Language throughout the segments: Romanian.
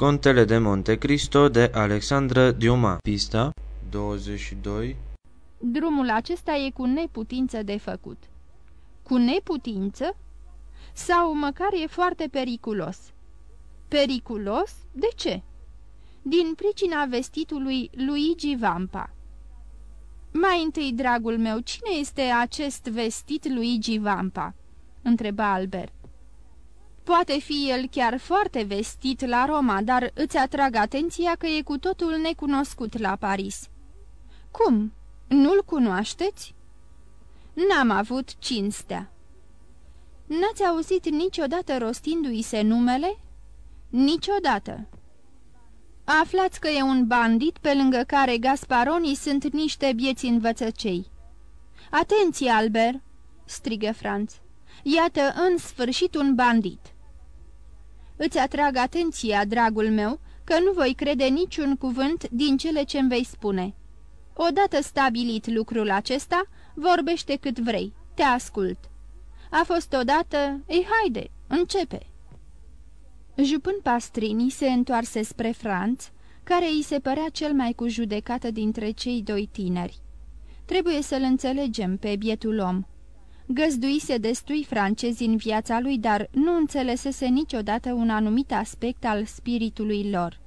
Contele de Monte Cristo de Alexandra Diuma Pista 22 Drumul acesta e cu neputință de făcut. Cu neputință? Sau măcar e foarte periculos. Periculos? De ce? Din pricina vestitului Luigi Vampa. Mai întâi, dragul meu, cine este acest vestit Luigi Vampa?" întreba Albert. Poate fi el chiar foarte vestit la Roma, dar îți atrag atenția că e cu totul necunoscut la Paris." Cum? Nu-l cunoașteți?" N-am avut cinstea." N-ați auzit niciodată rostindu-i se numele?" Niciodată." Aflați că e un bandit pe lângă care Gasparonii sunt niște bieți învățăcei." Atenție, Albert!" strigă Franț. Iată în sfârșit un bandit." Îți atrag atenția, dragul meu, că nu voi crede niciun cuvânt din cele ce-mi vei spune. Odată stabilit lucrul acesta, vorbește cât vrei, te ascult. A fost odată... Ei, haide, începe!" Jupân Pastrini se întoarse spre Franț, care îi se părea cel mai cu judecată dintre cei doi tineri. Trebuie să-l înțelegem pe bietul om. Găzduise destui francezi în viața lui, dar nu înțelesese niciodată un anumit aspect al spiritului lor.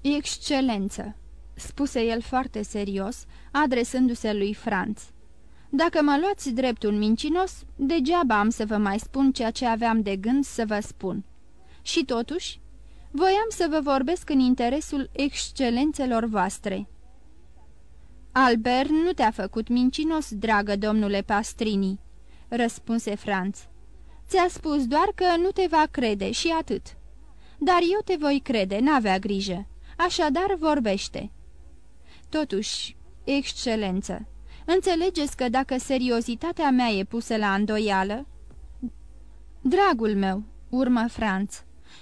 Excelență, spuse el foarte serios, adresându-se lui Franț. Dacă mă luați drept un mincinos, degeaba am să vă mai spun ceea ce aveam de gând să vă spun. Și totuși, voiam să vă vorbesc în interesul excelențelor voastre." Albert nu te-a făcut mincinos, dragă domnule Pastrini," răspunse Franț. Ți-a spus doar că nu te va crede și atât. Dar eu te voi crede, n-avea grijă. Așadar vorbește." Totuși, excelență, înțelegeți că dacă seriozitatea mea e pusă la îndoială?" Dragul meu," urmă Franț,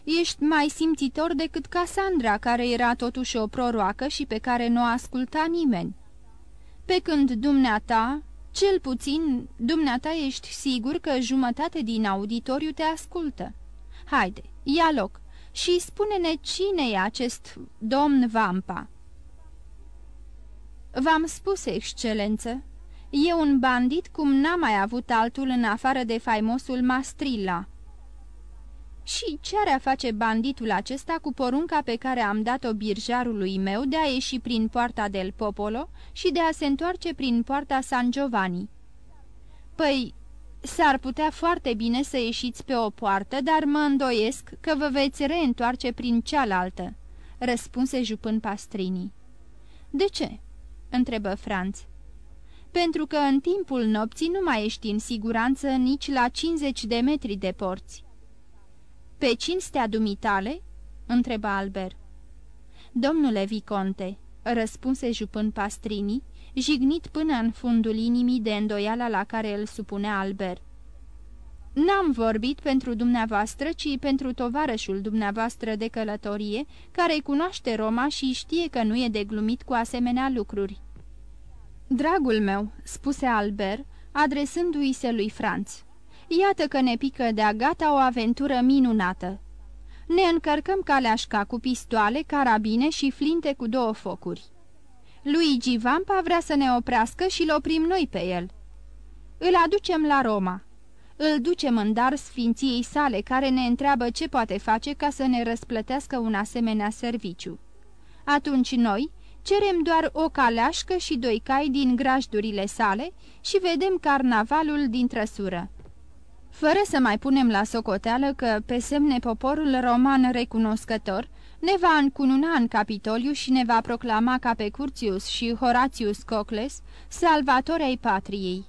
ești mai simțitor decât Cassandra, care era totuși o proroacă și pe care nu o asculta nimeni. Pe când dumneata, cel puțin, dumneata ești sigur că jumătate din auditoriu te ascultă. Haide, ia loc și spune-ne cine e acest domn Vampa." V-am spus, excelență, e un bandit cum n-a mai avut altul în afară de faimosul Mastrilla." Și ce are a face banditul acesta cu porunca pe care am dat-o birjarului meu de a ieși prin poarta del Popolo și de a se întoarce prin poarta San Giovanni? Păi, s-ar putea foarte bine să ieșiți pe o poartă, dar mă îndoiesc că vă veți reîntoarce prin cealaltă, răspunse jupân Pastrini. De ce? întrebă Franț. Pentru că în timpul nopții nu mai ești în siguranță nici la 50 de metri de porți. Pe cinstea dumitale?" întreba Albert. Domnule Viconte," răspunse jupân Pastrini, jignit până în fundul inimii de îndoiala la care îl supunea Albert. N-am vorbit pentru dumneavoastră, ci pentru tovarășul dumneavoastră de călătorie, care cunoaște Roma și știe că nu e de glumit cu asemenea lucruri." Dragul meu," spuse Albert, adresându-i se lui Franț, Iată că ne pică de-a gata o aventură minunată. Ne încărcăm caleașca cu pistoale, carabine și flinte cu două focuri. Luigi Vampa vrea să ne oprească și l oprim noi pe el. Îl aducem la Roma. Îl ducem în dar sfinției sale, care ne întreabă ce poate face ca să ne răsplătească un asemenea serviciu. Atunci noi cerem doar o caleașcă și doi cai din grajdurile sale și vedem carnavalul din trăsură fără să mai punem la socoteală că, pe semne poporul roman recunoscător, ne va încununa în Capitoliu și ne va proclama ca pe Curtius și Horatius Cocles, salvatori ai patriei.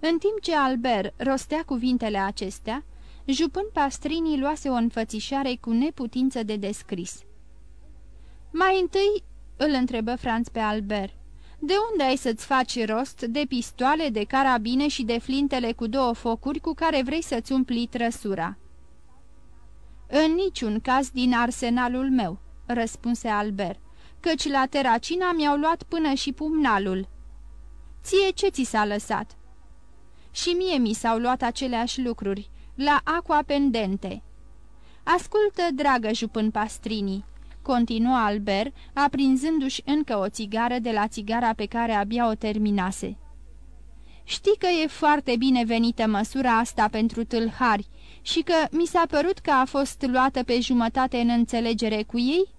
În timp ce Albert rostea cuvintele acestea, jupân Pastrini luase o înfățișare cu neputință de descris. Mai întâi îl întrebă Franț pe Albert. De unde ai să-ți faci rost de pistoale, de carabine și de flintele cu două focuri cu care vrei să-ți umpli trăsura?" În niciun caz din arsenalul meu," răspunse Albert, căci la Teracina mi-au luat până și pumnalul." Ție ce ți s-a lăsat?" Și mie mi s-au luat aceleași lucruri, la aqua pendente." Ascultă, dragă jupân Pastrini, continuă Albert, aprinzându-și încă o țigară de la țigara pe care abia o terminase. Știi că e foarte bine venită măsura asta pentru tâlhari și că mi s-a părut că a fost luată pe jumătate în înțelegere cu ei?"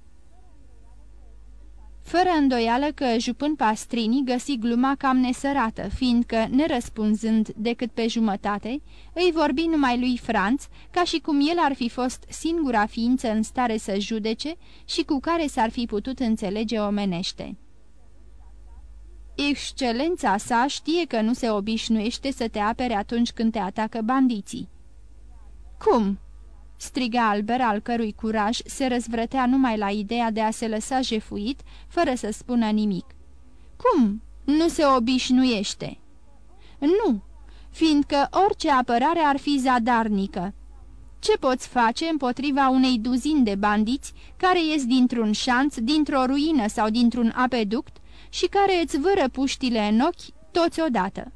Fără îndoială că jupân Pastrini găsi gluma cam nesărată, fiindcă, nerăspunzând decât pe jumătate, îi vorbi numai lui Franț, ca și cum el ar fi fost singura ființă în stare să judece și cu care s-ar fi putut înțelege omenește. Excelența sa știe că nu se obișnuiește să te apere atunci când te atacă bandiții. Cum?" Striga Albert, al cărui curaj se răzvrătea numai la ideea de a se lăsa jefuit, fără să spună nimic. Cum? Nu se obișnuiește?" Nu, fiindcă orice apărare ar fi zadarnică. Ce poți face împotriva unei duzini de bandiți care ies dintr-un șanț, dintr-o ruină sau dintr-un apeduct și care îți vără puștile în ochi toți odată?"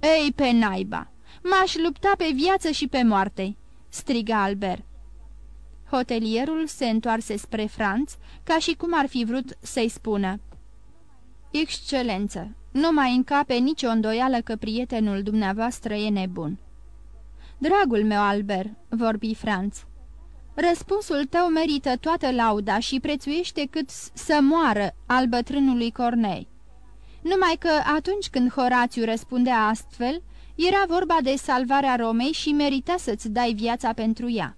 Ei, pe naiba! M-aș lupta pe viață și pe moarte!" Striga Albert. Hotelierul se întoarse spre Franț, ca și cum ar fi vrut să-i spună. Excelență, nu mai încape nicio îndoială că prietenul dumneavoastră e nebun." Dragul meu, Albert," vorbi Franț, răspunsul tău merită toată lauda și prețuiește cât să moară al bătrânului Cornei. Numai că atunci când Horațiu răspundea astfel, era vorba de salvarea Romei și merita să-ți dai viața pentru ea.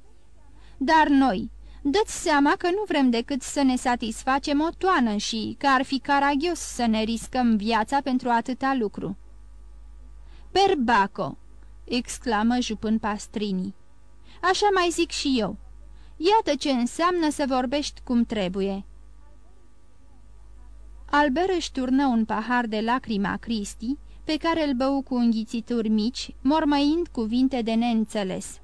Dar noi, dă-ți seama că nu vrem decât să ne satisfacem o toană și că ar fi caragios să ne riscăm viața pentru atâta lucru. Perbaco, exclamă jupân Pastrini. Așa mai zic și eu. Iată ce înseamnă să vorbești cum trebuie. Albert își turnă un pahar de lacrima Cristi, pe care îl bău cu înghițituri mici, mormăind cuvinte de neînțeles.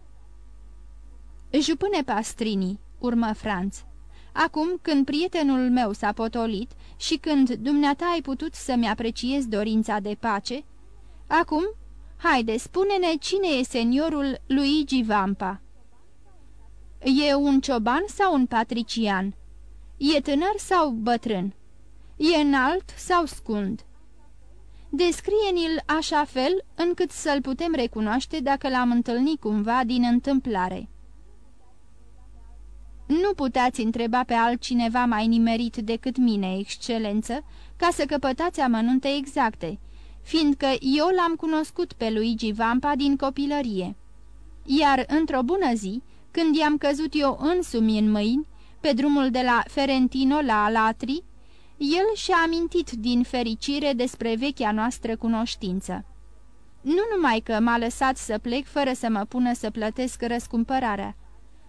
Jupâne Pastrini, urmă Franț, acum când prietenul meu s-a potolit și când dumneata ai putut să-mi apreciez dorința de pace, acum, haide, spune-ne cine e seniorul Luigi Vampa. E un cioban sau un patrician? E tânăr sau bătrân? E înalt sau scund? Descrie-ni-l așa fel încât să-l putem recunoaște dacă l-am întâlnit cumva din întâmplare. Nu puteți întreba pe altcineva mai nimerit decât mine, excelență, ca să căpătați amănunte exacte, fiindcă eu l-am cunoscut pe Luigi Vampa din copilărie. Iar într-o bună zi, când i-am căzut eu însumi în mâini, pe drumul de la Ferentino la Alatri, el și-a amintit din fericire despre vechea noastră cunoștință. Nu numai că m-a lăsat să plec fără să mă pună să plătesc răscumpărarea,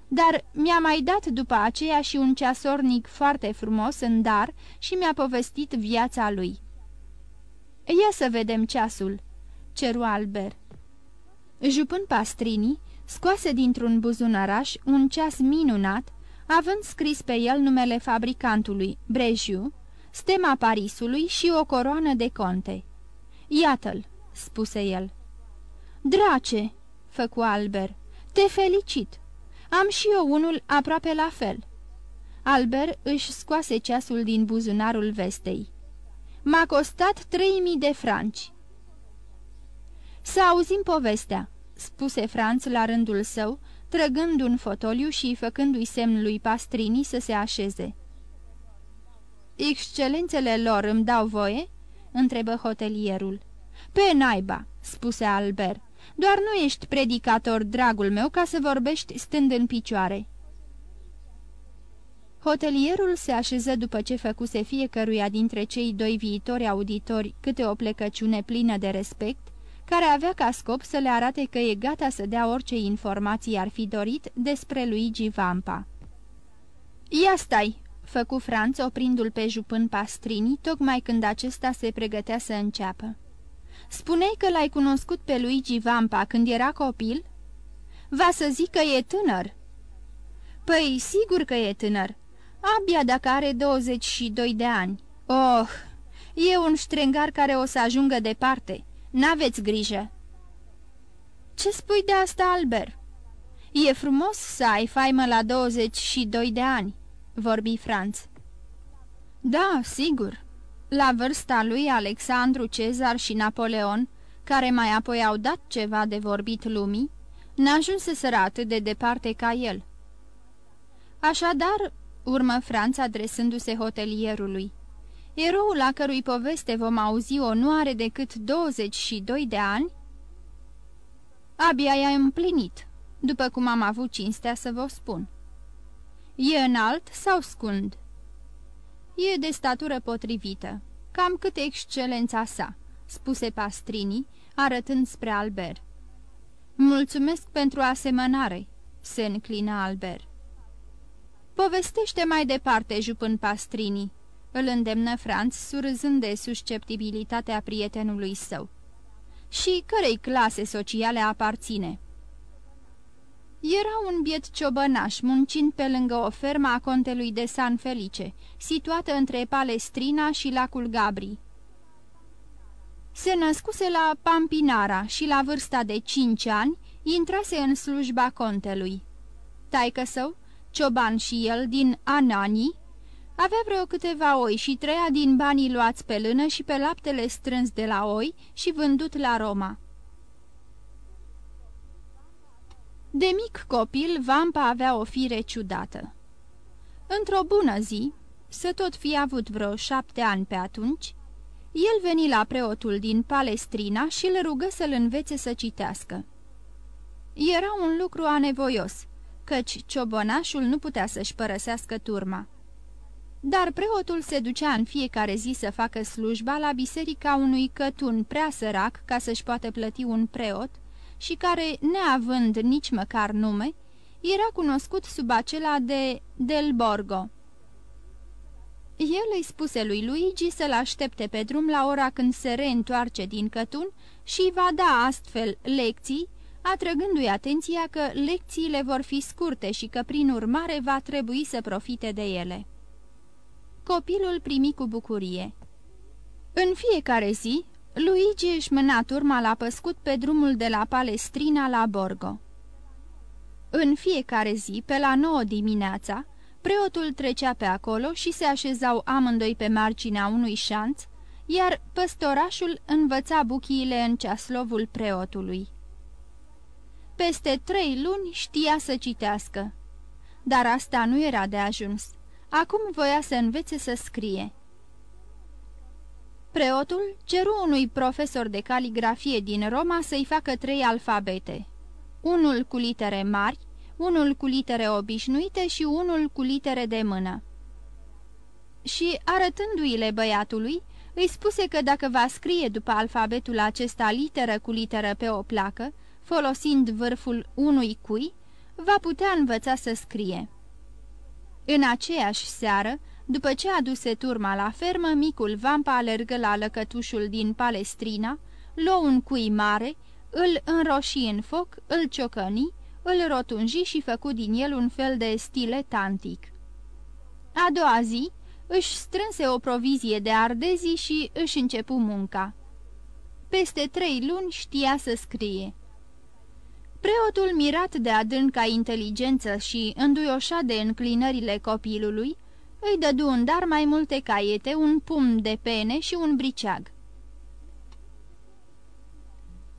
dar mi-a mai dat după aceea și un ceasornic foarte frumos în dar și mi-a povestit viața lui. Ia să vedem ceasul," ceru Albert. Jupând pastrini, scoase dintr-un buzunaraș un ceas minunat, având scris pe el numele fabricantului, Brejiu, stema Parisului și o coroană de conte. Iată-l," spuse el. Drace!" făcu Albert, te felicit! Am și eu unul aproape la fel." Albert își scoase ceasul din buzunarul vestei. M-a costat trei mii de franci." Să auzim povestea," spuse Franț la rândul său, trăgând un fotoliu și făcându-i semn lui Pastrini să se așeze. Excelențele lor îmi dau voie?" întrebă hotelierul. Pe naiba," spuse Albert. Doar nu ești predicator, dragul meu, ca să vorbești stând în picioare." Hotelierul se așeză după ce făcuse fiecăruia dintre cei doi viitori auditori câte o plecăciune plină de respect, care avea ca scop să le arate că e gata să dea orice informații ar fi dorit despre Luigi Vampa. Ia stai!" Făcu Franț oprindu-l pe jupân Pastrini, tocmai când acesta se pregătea să înceapă. Spuneai că l-ai cunoscut pe Luigi Vampa când era copil?" Va să zic că e tânăr." Păi, sigur că e tânăr. Abia dacă are 22 de ani. Oh, e un ștrengar care o să ajungă departe. N-aveți grijă." Ce spui de asta, Albert?" E frumos să ai faimă la 22 de ani," vorbi Franț. Da, sigur. La vârsta lui Alexandru Cezar și Napoleon, care mai apoi au dat ceva de vorbit lumii, n-ajunseseră atât de departe ca el. Așadar, urmă Franța adresându-se hotelierului, eroul la cărui poveste vom auzi o nu are decât 22 de ani? Abia i-a împlinit, după cum am avut cinstea să vă spun. E înalt sau scund? E de statură potrivită, cam cât excelența sa, spuse Pastrini, arătând spre Albert. Mulțumesc pentru asemănare, se înclină Albert. Povestește mai departe, jupân Pastrini, îl îndemnă Franț, surâzând de susceptibilitatea prietenului său. Și cărei clase sociale aparține? Era un biet ciobănaș, muncind pe lângă o fermă a contelui de San Felice, situată între Palestrina și lacul Gabri. Se născuse la Pampinara și la vârsta de cinci ani intrase în slujba contelui. Taică său, cioban și el din Anani, avea vreo câteva oi și treia din banii luați pe lână și pe laptele strâns de la oi și vândut la Roma. De mic copil, Vampa avea o fire ciudată. Într-o bună zi, să tot fi avut vreo șapte ani pe atunci, el veni la preotul din Palestrina și îl rugă să-l învețe să citească. Era un lucru anevoios, căci ciobonașul nu putea să-și părăsească turma. Dar preotul se ducea în fiecare zi să facă slujba la biserica unui cătun prea sărac ca să-și poată plăti un preot și care, neavând nici măcar nume, era cunoscut sub acela de Del Borgo. El îi spuse lui Luigi să-l aștepte pe drum la ora când se reîntoarce din cătun și va da astfel lecții, atrăgându-i atenția că lecțiile vor fi scurte și că prin urmare va trebui să profite de ele. Copilul primi cu bucurie. În fiecare zi, Luigi își mâna turma la păscut pe drumul de la Palestrina la Borgo. În fiecare zi, pe la nouă dimineața, preotul trecea pe acolo și se așezau amândoi pe marginea unui șanț, iar păstorașul învăța buchiile în ceaslovul preotului. Peste trei luni știa să citească, dar asta nu era de ajuns. Acum voia să învețe să scrie. Preotul ceru unui profesor de caligrafie din Roma să-i facă trei alfabete, unul cu litere mari, unul cu litere obișnuite și unul cu litere de mână. Și, arătându-i-le băiatului, îi spuse că dacă va scrie după alfabetul acesta literă cu literă pe o placă, folosind vârful unui cui, va putea învăța să scrie. În aceeași seară, după ce aduse turma la fermă, micul Vampa alergă la lăcătușul din Palestrina, luă un cui mare, îl înroși în foc, îl ciocăni, îl rotunji și făcu din el un fel de stilet antic. A doua zi își strânse o provizie de ardezi și își începu munca. Peste trei luni știa să scrie. Preotul, mirat de adânca inteligență și înduioșat de înclinările copilului, îi dădu un dar mai multe caiete, un pumn de pene și un briceag.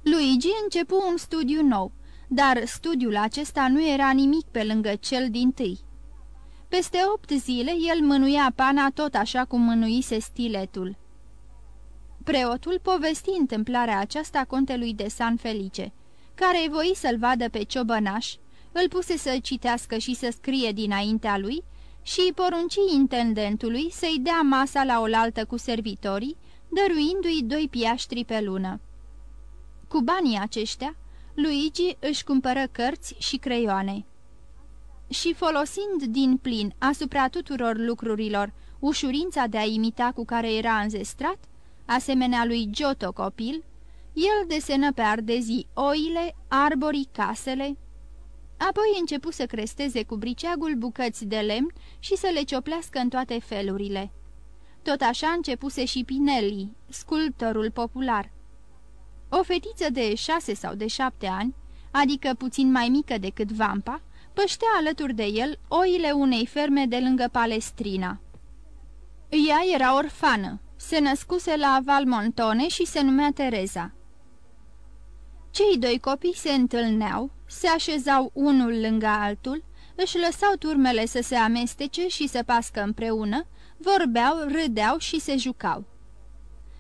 Luigi începu un studiu nou, dar studiul acesta nu era nimic pe lângă cel din tâi. Peste opt zile el mânuia pana tot așa cum mânuise stiletul. Preotul povesti întâmplarea aceasta contelui de San Felice, care voi să-l vadă pe ciobănaș, îl puse să citească și să scrie dinaintea lui și porunci intendentului să-i dea masa la oaltă cu servitorii, dăruindu-i doi piaștri pe lună. Cu banii aceștia, Luigi își cumpără cărți și creioane. Și folosind din plin asupra tuturor lucrurilor ușurința de a imita cu care era înzestrat, asemenea lui Giotto copil, el desenă pe ardezii oile, arborii, casele, apoi începu să cresteze cu briceagul bucăți de lemn și să le cioplească în toate felurile. Tot așa începuse și Pinelli, sculptorul popular. O fetiță de șase sau de șapte ani, adică puțin mai mică decât vampa, păștea alături de el oile unei ferme de lângă Palestrina. Ea era orfană, se născuse la Valmontone și se numea Tereza. Cei doi copii se întâlneau, se așezau unul lângă altul, își lăsau turmele să se amestece și să pască împreună, vorbeau, râdeau și se jucau.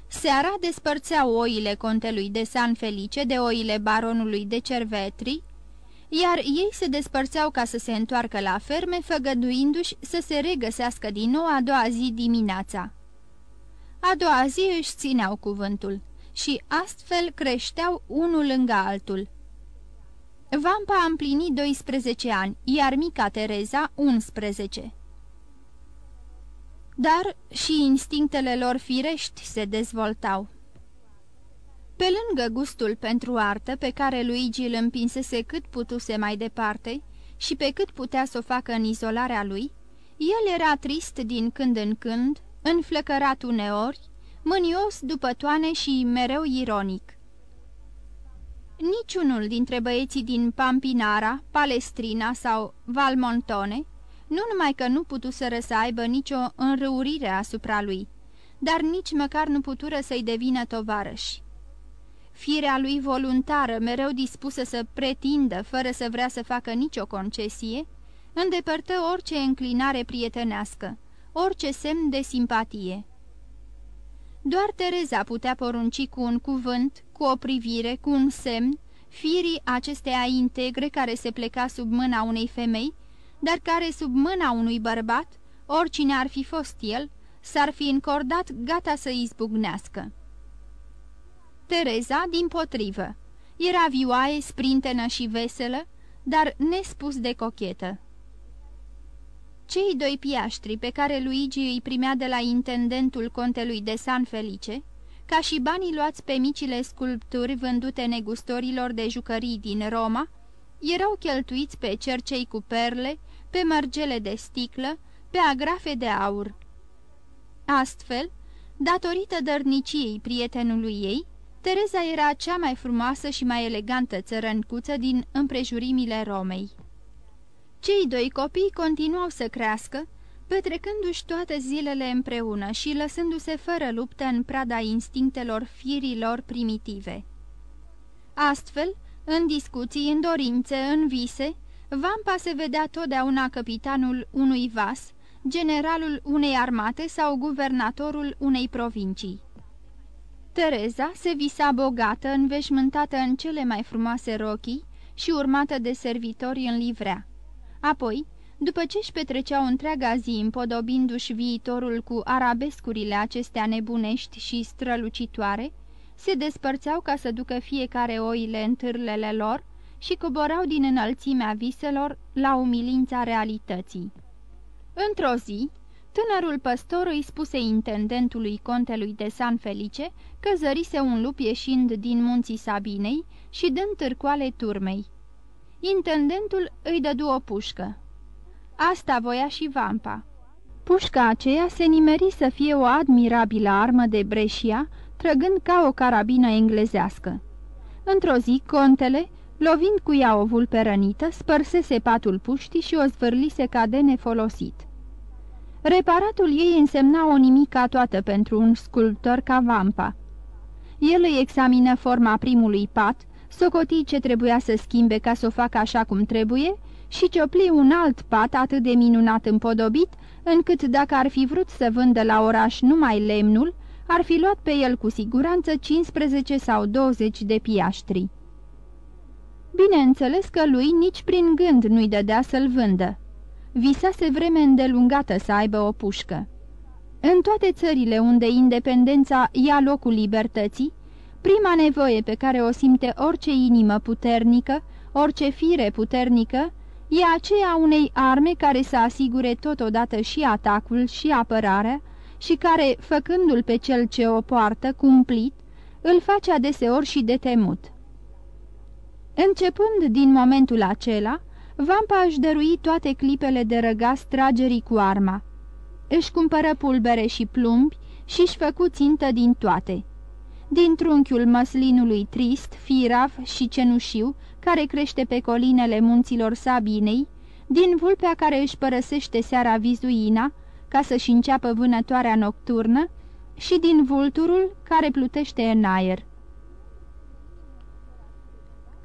Seara despărțeau oile contelui de San Felice de oile baronului de Cervetri, iar ei se despărțeau ca să se întoarcă la ferme, făgăduindu-și să se regăsească din nou a doua zi dimineața. A doua zi își țineau cuvântul și astfel creșteau unul lângă altul. Vampa a împlinit 12 ani, iar mica Tereza 11. Dar și instinctele lor firești se dezvoltau. Pe lângă gustul pentru artă pe care Luigi îl împinsese cât putuse mai departe și pe cât putea să o facă în izolarea lui, el era trist din când în când, înflăcărat uneori, mânios după toane și mereu ironic. Niciunul dintre băieții din Pampinara, Palestrina sau Valmontone nu numai că nu putuseră să aibă nicio înrăurire asupra lui, dar nici măcar nu putură să-i devină tovarăși. Firea lui voluntară, mereu dispusă să pretindă, fără să vrea să facă nicio concesie, îndepărtă orice înclinare prietenească, orice semn de simpatie. Doar Tereza putea porunci cu un cuvânt, cu o privire, cu un semn, firii acesteia integre care se pleca sub mâna unei femei, dar care sub mâna unui bărbat, oricine ar fi fost el, s-ar fi încordat gata să izbucnească. Tereza, din potrivă, era vioaie, sprintenă și veselă, dar nespus de cochetă. Cei doi piaștri pe care Luigi îi primea de la intendentul contelui de San Felice, ca și banii luați pe micile sculpturi vândute negustorilor de jucării din Roma, erau cheltuiți pe cercei cu perle, pe mărgele de sticlă, pe agrafe de aur. Astfel, datorită dărniciei prietenului ei, Tereza era cea mai frumoasă și mai elegantă țărăncuță din împrejurimile Romei. Cei doi copii continuau să crească, petrecându-și toate zilele împreună și lăsându-se fără luptă în prada instinctelor firilor primitive. Astfel, în discuții, în dorințe, în vise, Vampa se vedea totdeauna capitanul unui vas, generalul unei armate sau guvernatorul unei provincii. Tereza se visa bogată, înveșmântată în cele mai frumoase rochii și urmată de servitori în livrea. Apoi, după ce își petreceau întreaga zi împodobindu-și viitorul cu arabescurile acestea nebunești și strălucitoare, se despărțeau ca să ducă fiecare oile în târlele lor și coborau din înălțimea viselor la umilința realității. Într-o zi, tânărul păstor îi spuse intendentului contelui de San Felice că zărise un lup ieșind din munții Sabinei și dând târcoale turmei. Intendentul îi dădu o pușcă. Asta voia și vampa. Pușca aceea se nimeri să fie o admirabilă armă de breșia, trăgând ca o carabină englezească. Într-o zi, contele, lovind cu ea o vulpe rănită, spărsese patul puștii și o zvârlise ca de nefolosit. Reparatul ei însemna o nimica toată pentru un sculptor ca vampa. El îi examină forma primului pat, socoti ce trebuia să schimbe ca să o facă așa cum trebuie și ciopli un alt pat atât de minunat împodobit, încât dacă ar fi vrut să vândă la oraș numai lemnul, ar fi luat pe el cu siguranță 15 sau 20 de piaștri. Bineînțeles că lui nici prin gând nu-i dădea să-l vândă. Visase vreme îndelungată să aibă o pușcă. În toate țările unde independența ia locul libertății, prima nevoie pe care o simte orice inimă puternică, orice fire puternică, e aceea unei arme care să asigure totodată și atacul și apărarea și care, făcându-l pe cel ce o poartă cumplit, îl face adeseori și de temut. Începând din momentul acela, Vampa își dărui toate clipele de răgas tragerii cu arma. Își cumpără pulbere și plumbi și își făcu țintă din toate. Din trunchiul măslinului trist, firav și cenușiu, care crește pe colinele munților Sabinei, din vulpea care își părăsește seara vizuina, ca să-și înceapă vânătoarea nocturnă, și din vulturul care plutește în aer.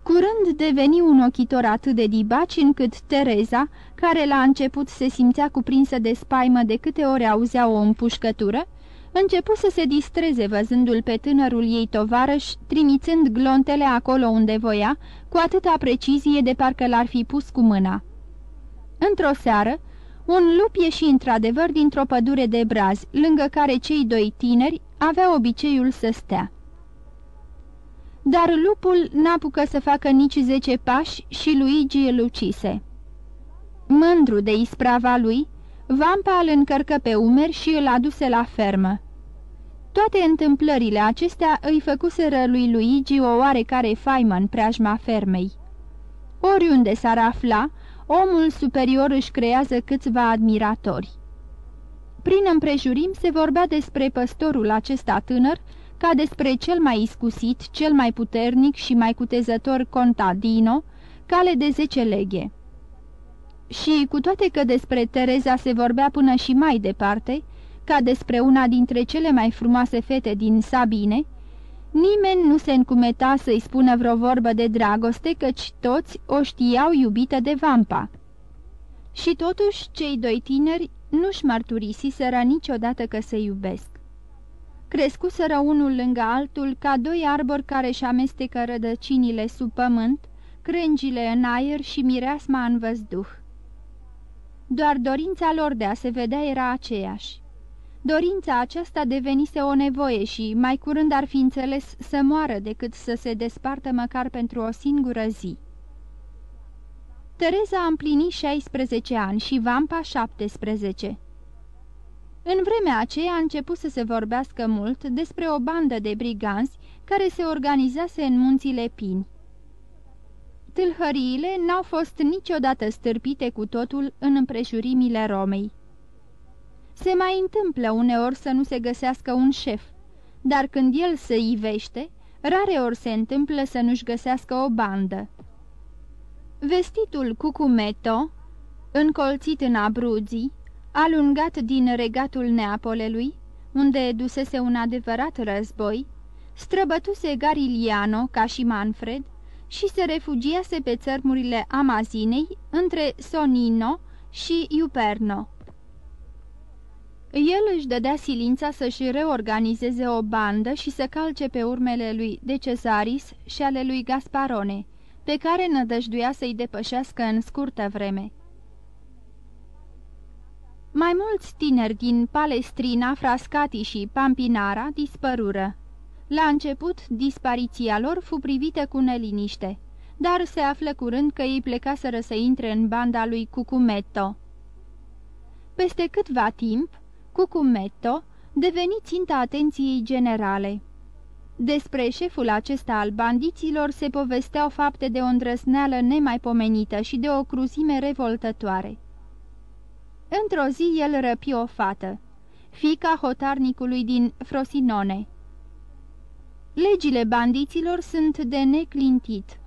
Curând deveni un ochitor atât de dibaci încât Tereza, care la început se simțea cuprinsă de spaimă de câte ori auzea o împușcătură, începu să se distreze văzându-l pe tânărul ei tovarăș, trimițând glontele acolo unde voia, cu atâta precizie de parcă l-ar fi pus cu mâna. Într-o seară, un lup ieși într-adevăr dintr-o pădure de braz, lângă care cei doi tineri aveau obiceiul să stea. Dar lupul n-apucă să facă nici zece pași și Luigi îl ucise. Mândru de isprava lui, Vampa îl încărcă pe umeri și îl aduse la fermă. Toate întâmplările acestea îi făcuseră lui Luigi o oarecare faimă în preajma fermei. Oriunde s-ar afla, omul superior își creează câțiva admiratori. Prin împrejurim se vorbea despre păstorul acesta tânăr, ca despre cel mai iscusit, cel mai puternic și mai cutezător contadino, cale de zece leghe. Și cu toate că despre Tereza se vorbea până și mai departe, ca despre una dintre cele mai frumoase fete din Sabine, nimeni nu se încumeta să-i spună vreo vorbă de dragoste, căci toți o știau iubită de vampa. Și totuși cei doi tineri nu-și mărturisiseră niciodată că se iubesc. Crescuseră unul lângă altul ca doi arbori care își amestecă rădăcinile sub pământ, crengile în aer și mireasma în văzduh. Doar dorința lor de a se vedea era aceeași. Dorința aceasta devenise o nevoie și mai curând ar fi înțeles să moară decât să se despartă măcar pentru o singură zi. Tereza a împlinit 16 ani și Vampa 17. În vremea aceea a început să se vorbească mult despre o bandă de briganți care se organizase în munțile Pini. Tâlhăriile n-au fost niciodată stârpite cu totul în împrejurimile Romei. Se mai întâmplă uneori să nu se găsească un șef, dar când el se ivește, rare ori se întâmplă să nu-și găsească o bandă. Vestitul Cucumeto, încolțit în abruzii, alungat din regatul Neapolelui, unde dusese un adevărat război, străbătuse Gariliano ca și Manfred și se refugiase pe țărmurile Amazinei între Sonino și Iuperno. El își dădea silința să-și reorganizeze o bandă și să calce pe urmele lui De Cesaris și ale lui Gasparone, pe care nădăjduia să-i depășească în scurtă vreme. Mai mulți tineri din Palestrina, Frascati și Pampinara dispărură. La început, dispariția lor fu privită cu neliniște, dar se află curând că ei plecaseră să intre în banda lui Cucumetto. Peste câtva timp, Cucumetto deveni ținta atenției generale. Despre șeful acesta al bandiților se povesteau fapte de o îndrăsneală nemaipomenită și de o cruzime revoltătoare. Într-o zi el răpi o fată, fica hotarnicului din Frosinone. Legile bandiților sunt de neclintit.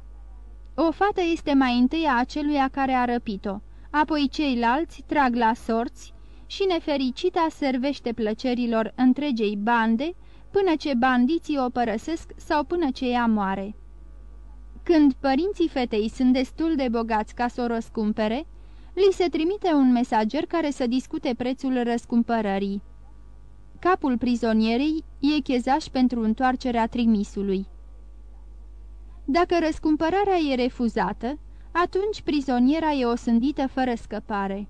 O fată este mai întâi a aceluia care a răpit-o, apoi ceilalți trag la sorți și nefericita servește plăcerilor întregei bande până ce bandiții o părăsesc sau până ce ea moare. Când părinții fetei sunt destul de bogați ca să o răscumpere, li se trimite un mesager care să discute prețul răscumpărării. Capul prizonierei e chezaș pentru întoarcerea trimisului. Dacă răscumpărarea e refuzată, atunci prizoniera e osândită fără scăpare.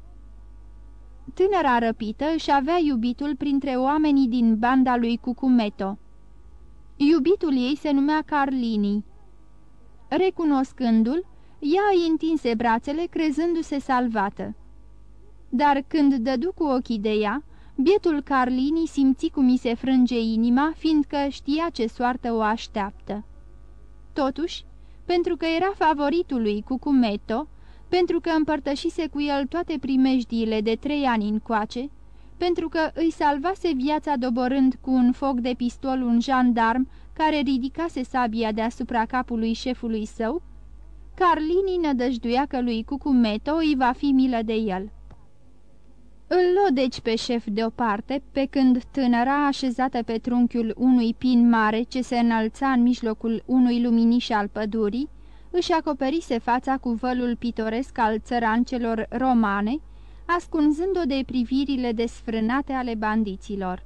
Tânăra răpită își avea iubitul printre oamenii din banda lui Cucumeto. Iubitul ei se numea Carlini. Recunoscându-l, ea îi întinse brațele crezându-se salvată. Dar când dădu cu ochii de ea, bietul Carlini simți cum i se frânge inima, fiindcă știa ce soartă o așteaptă. Totuși, pentru că era favoritul lui Cucumeto, pentru că împărtășise cu el toate primejdiile de trei ani încoace, pentru că îi salvase viața doborând cu un foc de pistol un jandarm care ridicase sabia deasupra capului șefului său, Carlini nădăjduia că lui Cucumeto îi va fi milă de el. Îl luă deci pe șef deoparte, pe când tânăra așezată pe trunchiul unui pin mare ce se înălța în mijlocul unui luminiș al pădurii, își acoperise fața cu vălul pitoresc al țărancelor romane, ascunzând-o de privirile desfrânate ale bandiților.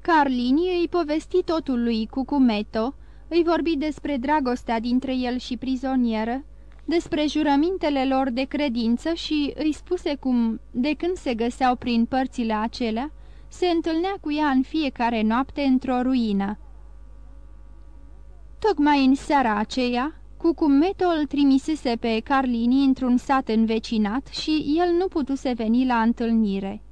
Carlini îi povesti totul lui Cucumeto, îi vorbi despre dragostea dintre el și prizonieră, despre jurămintele lor de credință și îi spuse cum, de când se găseau prin părțile acelea, se întâlnea cu ea în fiecare noapte într-o ruină. Tocmai în seara aceea, Cucumeto îl trimisese pe Carlini într-un sat învecinat și el nu putuse veni la întâlnire.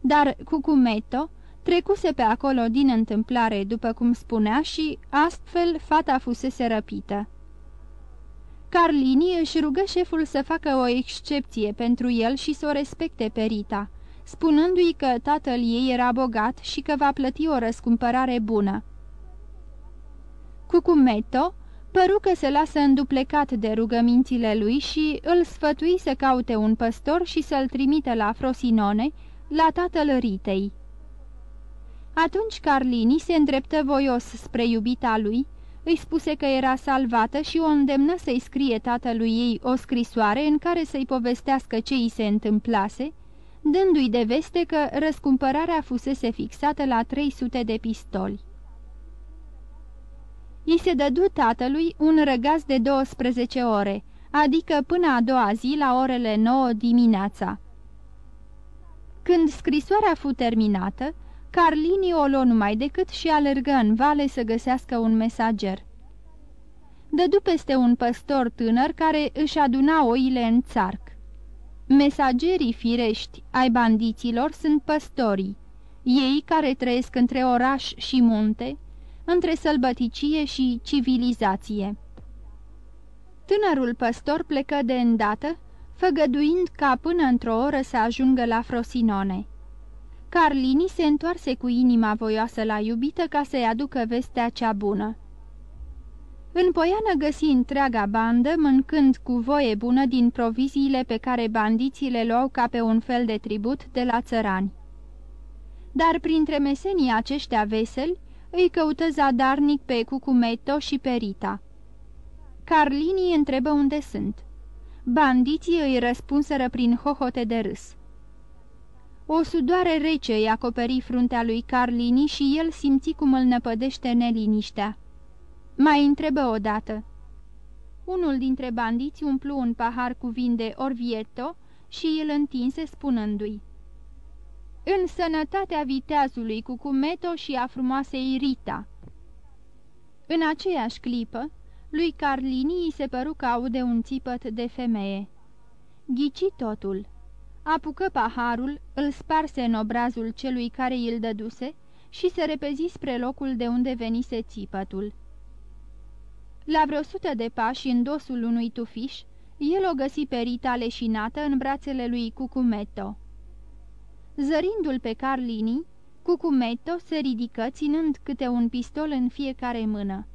Dar Cucumeto trecuse pe acolo din întâmplare, după cum spunea, și astfel fata fusese răpită. Carlini își rugă șeful să facă o excepție pentru el și să o respecte pe Rita, spunându-i că tatăl ei era bogat și că va plăti o răscumpărare bună. Cucumetto păru că se lasă înduplecat de rugămințile lui și îl sfătui să caute un păstor și să-l trimită la Frosinone, la tatăl Ritei. Atunci Carlini se îndreptă voios spre iubita lui, îi spuse că era salvată și o îndemnă să-i scrie tatălui ei o scrisoare în care să-i povestească ce îi se întâmplase, dându-i de veste că răscumpărarea fusese fixată la 300 de pistoli. I se dădu tatălui un răgaz de 12 ore, adică până a doua zi la orele 9 dimineața. Când scrisoarea fu terminată, Carlini o luă numai decât și alergă în vale să găsească un mesager. Dădu peste un păstor tânăr care își aduna oile în țarc. Mesagerii firești ai bandiților sunt păstorii, ei care trăiesc între oraș și munte, între sălbăticie și civilizație. Tânărul păstor plecă de îndată, făgăduind ca până într-o oră să ajungă la Frosinone. Carlini se întoarse cu inima voioasă la iubită ca să-i aducă vestea cea bună. În poiană găsi întreaga bandă, mâncând cu voie bună din proviziile pe care bandiții le luau ca pe un fel de tribut de la țărani. Dar printre mesenii aceștia veseli, îi căută zadarnic pe Cucumeto și pe Rita. Carlini întrebă unde sunt. Bandiții îi răspunseră prin hohote de râs. O sudoare rece îi acoperi fruntea lui Carlini și el simți cum îl năpădește neliniștea. Mai întrebă odată. Unul dintre bandiți umplu un pahar cu vin de Orvieto și îl întinse spunându-i. În sănătatea viteazului cu cumeto și a frumoasei Rita. În aceeași clipă, lui Carlini îi se păru că aude un țipăt de femeie. Ghici totul apucă paharul, îl sparse în obrazul celui care îl dăduse și se repezi spre locul de unde venise țipătul. La vreo sută de pași în dosul unui tufiș, el o găsi pe Rita leșinată în brațele lui Cucumetto. Zărindu-l pe Carlini, Cucumetto se ridică ținând câte un pistol în fiecare mână.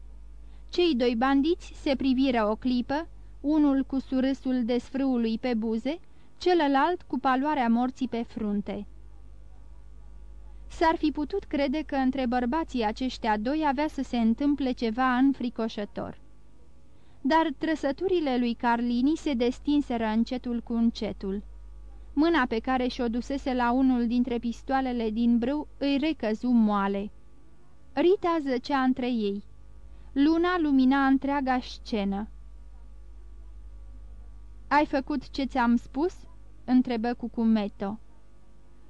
Cei doi bandiți se priviră o clipă, unul cu surâsul desfrâului pe buze, celălalt cu paloarea morții pe frunte. S-ar fi putut crede că între bărbații aceștia doi avea să se întâmple ceva înfricoșător. Dar trăsăturile lui Carlini se destinseră încetul cu încetul. Mâna pe care și-o dusese la unul dintre pistoalele din brâu îi recăzu moale. Rita zăcea între ei. Luna lumina întreaga scenă. Ai făcut ce ți-am spus?" întrebă Cucumetto.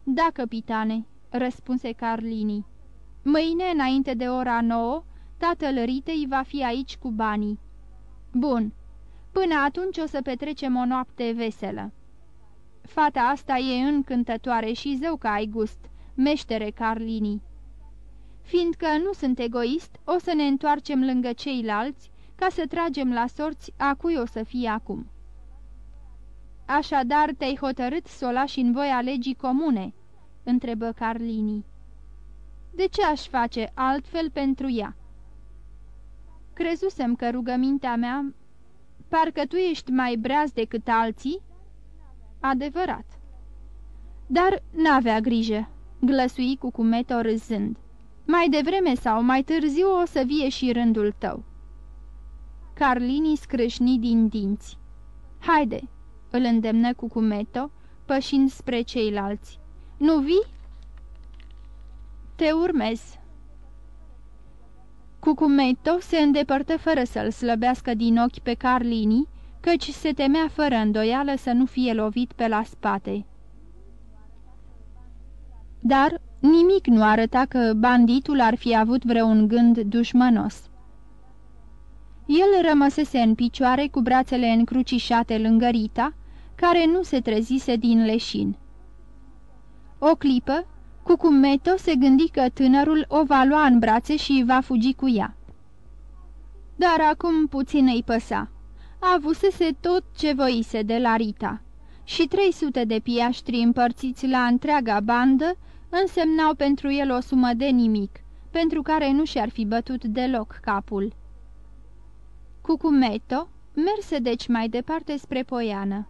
Da, capitane," răspunse Carlini. Mâine, înainte de ora nouă, tatăl Ritei va fi aici cu banii." Bun. Până atunci o să petrecem o noapte veselă." Fata asta e încântătoare și zău că ai gust," meștere Carlini. Fiindcă nu sunt egoist, o să ne întoarcem lângă ceilalți ca să tragem la sorți a cui o să fie acum." Așadar te-ai hotărât să o lași în voia legii comune?" întrebă Carlini. De ce aș face altfel pentru ea? Crezusem că rugămintea mea, parcă tu ești mai breaz decât alții? Adevărat. Dar n-avea grijă, glăsui cu cumeto râzând. Mai devreme sau mai târziu o să vie și rândul tău. Carlini scrâșni din dinți. Haide, îl îndemnă cu cumeto, pășind spre ceilalți. Nu vii? Te urmez. Cucumetto se îndepărtă fără să-l slăbească din ochi pe Carlini, căci se temea fără îndoială să nu fie lovit pe la spate. Dar nimic nu arăta că banditul ar fi avut vreun gând dușmănos. El rămăsese în picioare cu brațele încrucișate lângă Rita, care nu se trezise din leșin. O clipă, Cucumeto se gândi că tânărul o va lua în brațe și va fugi cu ea. Dar acum puțin îi păsa. Avusese tot ce voise de la Rita și 300 de piaștri împărțiți la întreaga bandă însemnau pentru el o sumă de nimic, pentru care nu și-ar fi bătut deloc capul. Cucumeto merse deci mai departe spre Poiană,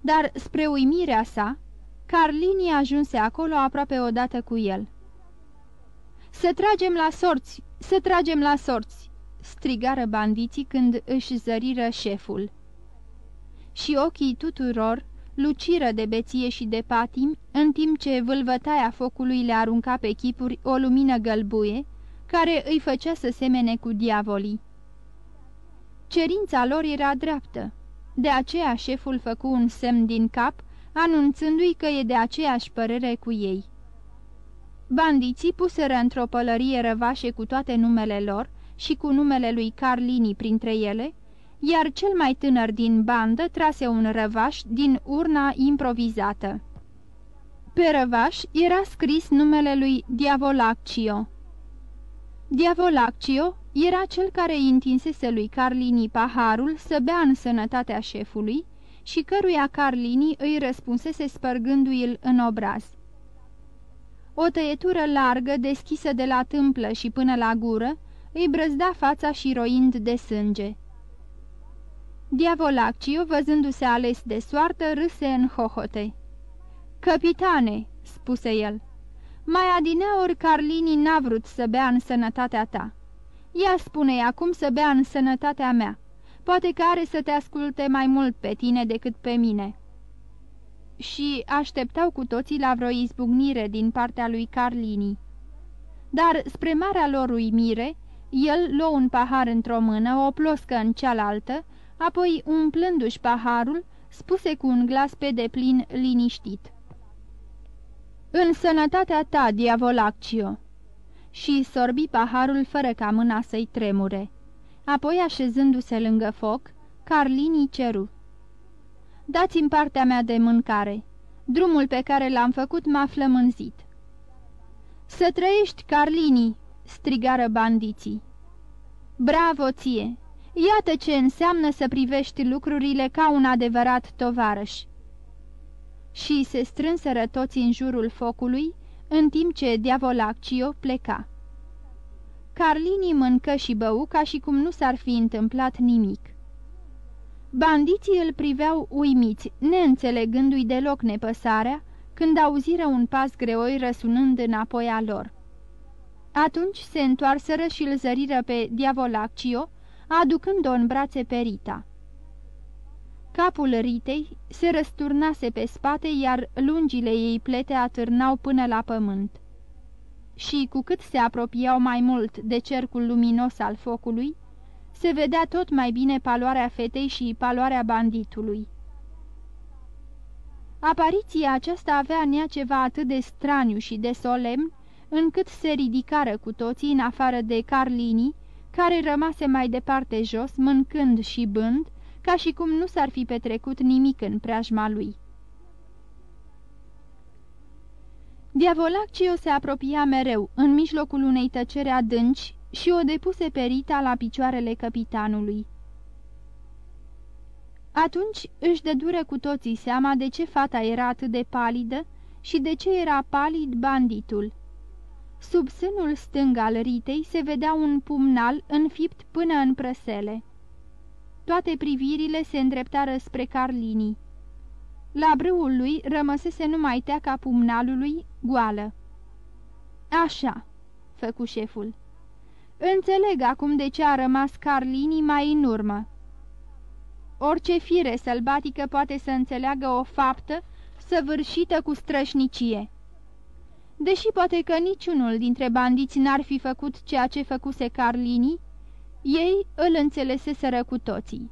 dar spre uimirea sa, Carlini ajunse acolo aproape odată cu el. Să tragem la sorți! Să tragem la sorți!" Strigară bandiții când își zăriră șeful. Și ochii tuturor luciră de beție și de patim, în timp ce vâlvătaia focului le arunca pe chipuri o lumină gălbuie, care îi făcea să semene cu diavolii. Cerința lor era dreaptă. De aceea șeful făcu un semn din cap, anunțându-i că e de aceeași părere cu ei. Bandiții puseră într-o pălărie răvașe cu toate numele lor și cu numele lui Carlini printre ele, iar cel mai tânăr din bandă trase un răvaș din urna improvizată. Pe răvaș era scris numele lui Diavolaccio. Diavolaccio era cel care îi întinsese lui Carlini paharul să bea în sănătatea șefului și căruia Carlini îi răspunsese spărgându-i-l în obraz. O tăietură largă, deschisă de la tâmplă și până la gură, îi brăzda fața și roind de sânge. Diavolacciu, văzându-se ales de soartă, râse în hohote. Capitane," spuse el, mai adineori Carlini n-a vrut să bea în sănătatea ta. Ea spune acum să bea în sănătatea mea. Poate că are să te asculte mai mult pe tine decât pe mine." Și așteptau cu toții la vreo izbucnire din partea lui Carlini. Dar, spre marea lor uimire, el luă un pahar într-o mână, o ploscă în cealaltă, apoi, umplându-și paharul, spuse cu un glas pe deplin liniștit. În sănătatea ta, diavolaccio!" și sorbi paharul fără ca mâna să-i tremure. Apoi, așezându-se lângă foc, Carlini ceru. Dați-mi partea mea de mâncare. Drumul pe care l-am făcut m-a flămânzit." Să trăiești, Carlini!" Strigară bandiții. Bravo ție! Iată ce înseamnă să privești lucrurile ca un adevărat tovarăș." Și se strânseră toți în jurul focului, în timp ce Diavolaccio pleca. Carlini mâncă și bău ca și cum nu s-ar fi întâmplat nimic. Bandiții îl priveau uimiți, neînțelegându-i deloc nepăsarea, când auziră un pas greoi răsunând înapoi a lor. Atunci se întoarseră și îl zăriră pe Diavolaccio, aducând-o în brațe pe Rita. Capul Ritei se răsturnase pe spate, iar lungile ei plete atârnau până la pământ. Și cu cât se apropiau mai mult de cercul luminos al focului, se vedea tot mai bine paloarea fetei și paloarea banditului. Apariția aceasta avea în ea ceva atât de straniu și de solemn, încât se ridicară cu toții în afară de Carlini, care rămase mai departe jos, mâncând și bând, ca și cum nu s-ar fi petrecut nimic în preajma lui. Diavolaccio se apropia mereu, în mijlocul unei tăceri adânci, și o depuse pe Rita la picioarele capitanului. Atunci își dură cu toții seama de ce fata era atât de palidă și de ce era palid banditul. Sub sânul stâng al ritei se vedea un pumnal înfipt până în prăsele. Toate privirile se îndreptară spre Carlini. La brâul lui rămăsese numai teaca pumnalului goală. Așa, făcu șeful. Înțeleg acum de ce a rămas Carlini mai în urmă. Orice fire sălbatică poate să înțeleagă o faptă săvârșită cu strășnicie. Deși poate că niciunul dintre bandiți n-ar fi făcut ceea ce făcuse Carlini, ei îl înțeleseseră cu toții.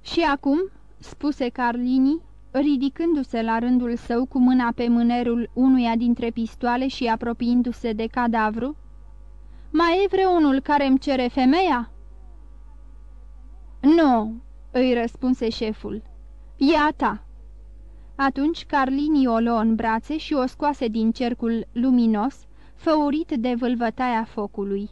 Și acum, spuse Carlini, ridicându-se la rândul său cu mâna pe mânerul unuia dintre pistoale și apropiindu-se de cadavru, mai e vreunul care îmi cere femeia?" Nu," îi răspunse șeful, e a ta." Atunci Carlini o luă în brațe și o scoase din cercul luminos, făurit de vâlvătaia focului.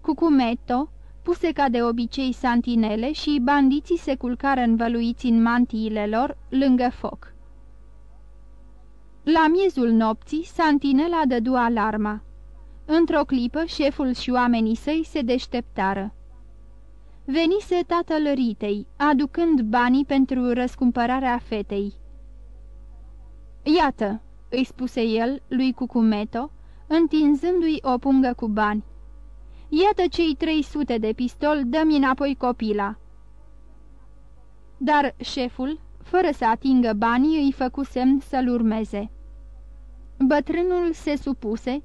Cucumetto puse ca de obicei santinele și bandiții se culcară învăluiți în mantiile lor lângă foc. La miezul nopții, santinela dădu alarma. Într-o clipă, șeful și oamenii săi se deșteptară. Venise tatăl Ritei, aducând banii pentru răscumpărarea fetei. Iată," îi spuse el lui Cucumeto, întinzându-i o pungă cu bani. Iată cei trei sute de pistol, dă-mi înapoi copila." Dar șeful, fără să atingă banii, îi făcu semn să-l urmeze. Bătrânul se supuse,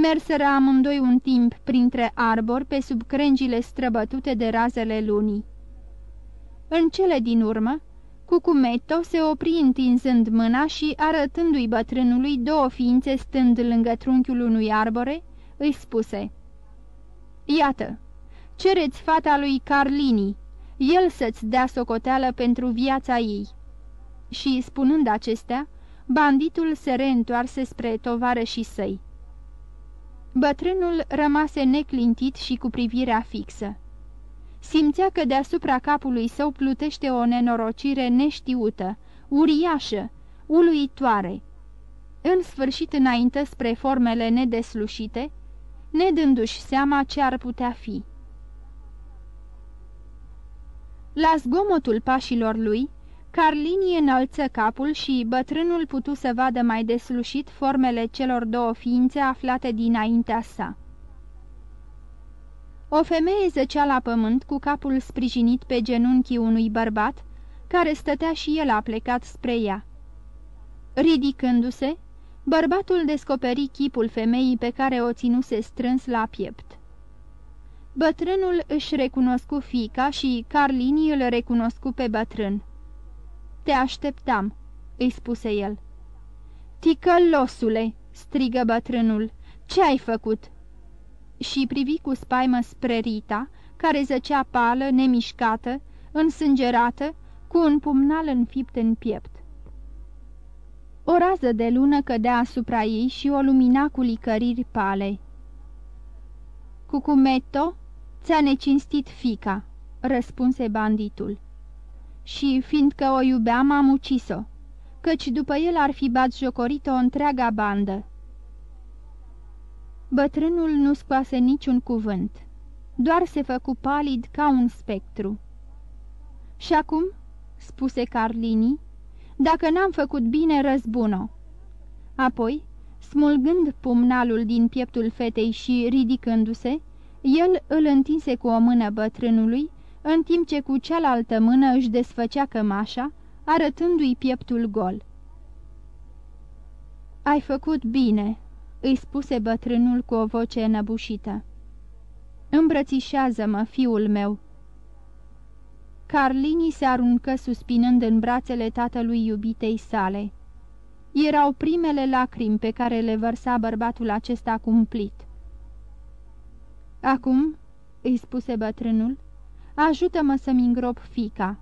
merseră amândoi un timp printre arbori pe sub crengile străbătute de razele lunii. În cele din urmă, Cucumetto se opri întinzând mâna și, arătându-i bătrânului două ființe stând lângă trunchiul unui arbore, îi spuse Iată, cereți fata lui Carlini, el să-ți dea socoteală pentru viața ei." Și, spunând acestea, banditul se reîntoarse spre și săi. Bătrânul rămase neclintit și cu privirea fixă. Simțea că deasupra capului său plutește o nenorocire neștiută, uriașă, uluitoare. În sfârșit înainte spre formele nedeslușite, nedându-și seama ce ar putea fi. La zgomotul pașilor lui, Carlini înălță capul și bătrânul putu să vadă mai deslușit formele celor două ființe aflate dinaintea sa. O femeie zăcea la pământ cu capul sprijinit pe genunchii unui bărbat, care stătea și el aplecat spre ea. Ridicându-se, bărbatul descoperi chipul femeii pe care o ținuse strâns la piept. Bătrânul își recunoscu fica și Carlini îl recunoscu pe bătrân. Te așteptam," îi spuse el. Ticălosule!" strigă bătrânul. Ce ai făcut?" Și privi cu spaimă spre Rita, care zăcea pală, nemișcată, însângerată, cu un pumnal înfipt în piept. O rază de lună cădea asupra ei și o lumina cu licăriri pale. Cucumetto, ți-a necinstit fica," răspunse banditul și, fiindcă o iubeam, am ucis-o, căci după el ar fi jocorit o întreaga bandă. Bătrânul nu scoase niciun cuvânt, doar se făcu palid ca un spectru. Și acum, spuse Carlini, dacă n-am făcut bine, răzbună. Apoi, smulgând pumnalul din pieptul fetei și ridicându-se, el îl întinse cu o mână bătrânului în timp ce cu cealaltă mână își desfăcea cămașa, arătându-i pieptul gol. Ai făcut bine," îi spuse bătrânul cu o voce înăbușită. Îmbrățișează-mă, fiul meu." Carlini se aruncă suspinând în brațele tatălui iubitei sale. Erau primele lacrimi pe care le vărsa bărbatul acesta cumplit. Acum," îi spuse bătrânul, Ajută-mă să-mi îngrop fica."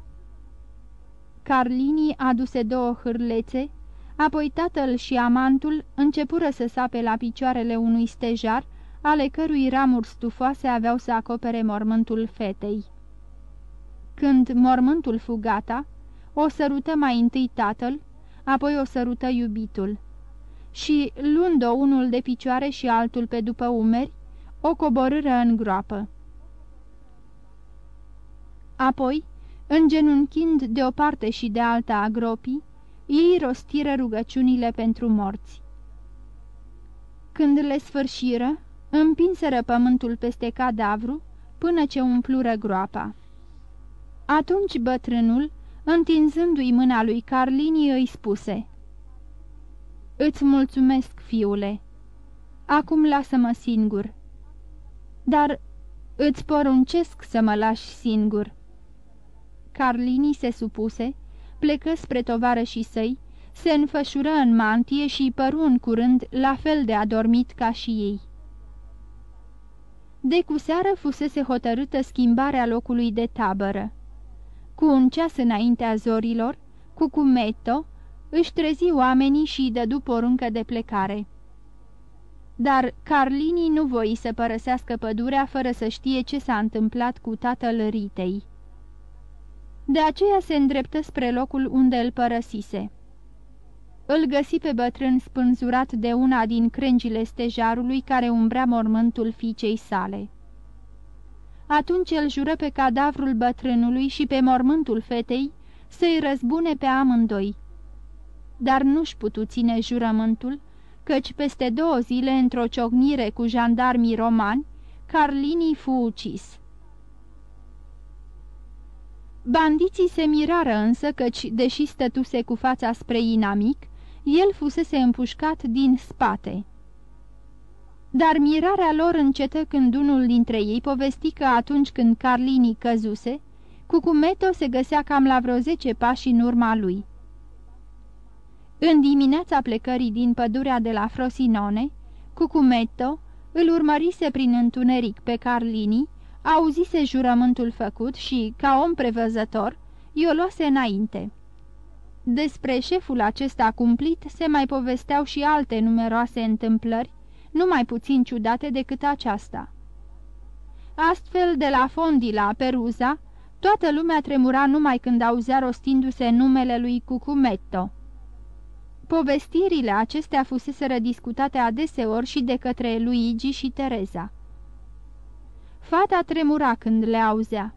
Carlini aduse două hârlețe, apoi tatăl și amantul începură să sape la picioarele unui stejar, ale cărui ramuri stufoase aveau să acopere mormântul fetei. Când mormântul fu gata, o sărută mai întâi tatăl, apoi o sărută iubitul. și, luând-o unul de picioare și altul pe după umeri, o coborâră în groapă. Apoi, îngenunchind de o parte și de alta a gropii, ei rostiră rugăciunile pentru morți. Când le sfârșiră, împinseră pământul peste cadavru până ce umplură groapa. Atunci bătrânul, întinzându-i mâna lui Carlini, îi spuse Îți mulțumesc, fiule. Acum lasă-mă singur. Dar îți poruncesc să mă lași singur." Carlini se supuse, plecă spre tovarășii săi, se înfășură în mantie și păru în curând la fel de adormit ca și ei. De cu seară fusese hotărâtă schimbarea locului de tabără. Cu un ceas înaintea zorilor, cu cumeto, își trezi oamenii și dădu poruncă de plecare. Dar Carlini nu voi să părăsească pădurea fără să știe ce s-a întâmplat cu tatăl Ritei. De aceea se îndreptă spre locul unde îl părăsise. Îl găsi pe bătrân spânzurat de una din crengile stejarului care umbrea mormântul fiicei sale. Atunci el jură pe cadavrul bătrânului și pe mormântul fetei să-i răzbune pe amândoi. Dar nu-și putu ține jurământul, căci peste două zile, într-o ciocnire cu jandarmii romani, Carlini fu ucis. Bandiții se mirară însă căci, deși stătuse cu fața spre inamic, el fusese împușcat din spate. Dar mirarea lor încetă când unul dintre ei povesti că atunci când Carlini căzuse, Cucumeto se găsea cam la vreo zece pași în urma lui. În dimineața plecării din pădurea de la Frosinone, Cucumetto îl urmărise prin întuneric pe Carlini, auzise jurământul făcut și, ca om prevăzător, i-o luase înainte. Despre șeful acesta cumplit se mai povesteau și alte numeroase întâmplări, nu mai puțin ciudate decât aceasta. Astfel, de la Fondi la Peruza, toată lumea tremura numai când auzea rostindu-se numele lui Cucumetto. Povestirile acestea fuseseră discutate adeseori și de către Luigi și Tereza. Fata tremura când le auzea,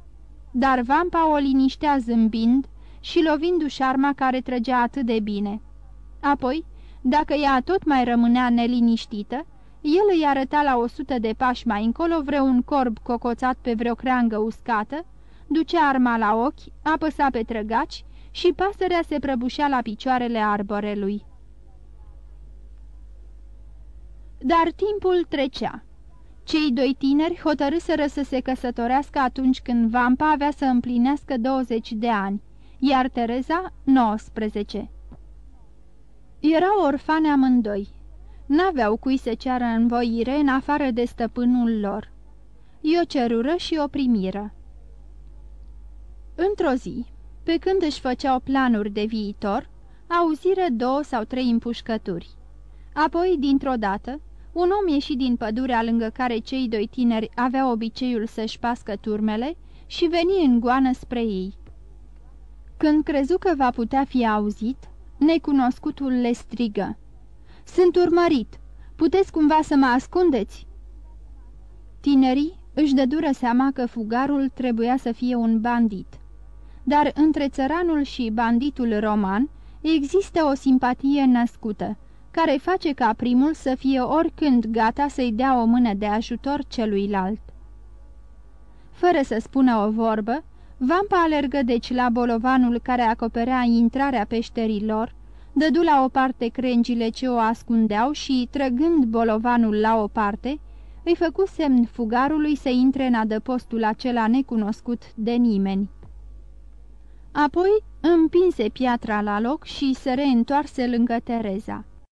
dar vampa o liniștea zâmbind și lovindu-și arma care trăgea atât de bine. Apoi, dacă ea tot mai rămânea neliniștită, el îi arăta la o sută de pași mai încolo vreun corb cocoțat pe vreo creangă uscată, ducea arma la ochi, apăsa pe trăgaci și pasărea se prăbușea la picioarele arborelui. Dar timpul trecea. Cei doi tineri hotărâsără să se căsătorească atunci când Vampa avea să împlinească 20 de ani, iar Tereza 19. Erau orfane amândoi. N-aveau cui să ceară învoire în afară de stăpânul lor. I-o cerură și o primiră. Într-o zi, pe când își făceau planuri de viitor, auziră două sau trei împușcături. Apoi, dintr-o dată, un om ieși din pădurea lângă care cei doi tineri aveau obiceiul să-și pască turmele și veni în goană spre ei. Când crezu că va putea fi auzit, necunoscutul le strigă. Sunt urmărit! Puteți cumva să mă ascundeți?" Tinerii își dădură seama că fugarul trebuia să fie un bandit. Dar între țăranul și banditul roman există o simpatie născută, care face ca primul să fie oricând gata să-i dea o mână de ajutor celuilalt. Fără să spună o vorbă, Vampa alergă deci la bolovanul care acoperea intrarea peșterilor, dădu la o parte crengile ce o ascundeau și, trăgând bolovanul la o parte, îi făcu semn fugarului să intre în adăpostul acela necunoscut de nimeni. Apoi împinse piatra la loc și se reîntoarse lângă Tereza.